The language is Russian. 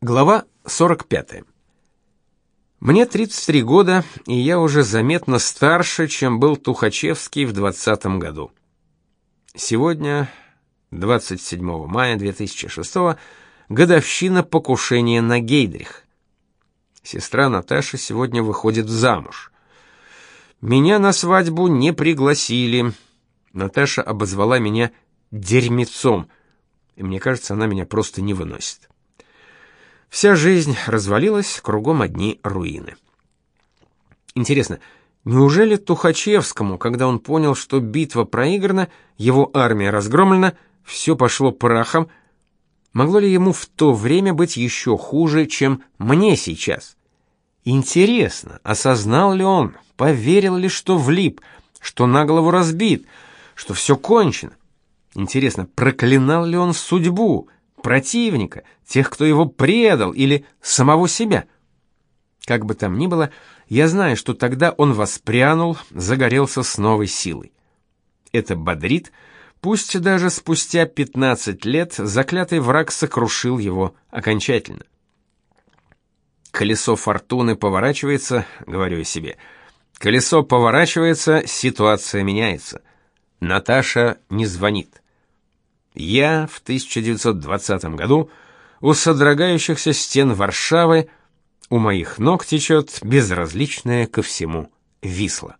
Глава 45. Мне 33 года, и я уже заметно старше, чем был Тухачевский в 20 году. Сегодня, 27 мая 2006 годовщина покушения на Гейдрих. Сестра Наташа сегодня выходит замуж. Меня на свадьбу не пригласили. Наташа обозвала меня дерьмецом, и мне кажется, она меня просто не выносит. Вся жизнь развалилась, кругом одни руины. Интересно, неужели Тухачевскому, когда он понял, что битва проиграна, его армия разгромлена, все пошло прахом, могло ли ему в то время быть еще хуже, чем мне сейчас? Интересно, осознал ли он, поверил ли, что влип, что на голову разбит, что все кончено? Интересно, проклинал ли он судьбу? Противника, тех, кто его предал, или самого себя. Как бы там ни было, я знаю, что тогда он воспрянул, загорелся с новой силой. Это бодрит, пусть даже спустя 15 лет заклятый враг сокрушил его окончательно. Колесо фортуны поворачивается, говорю я себе. Колесо поворачивается, ситуация меняется. Наташа не звонит. Я в 1920 году у содрогающихся стен Варшавы у моих ног течет безразличная ко всему Висла.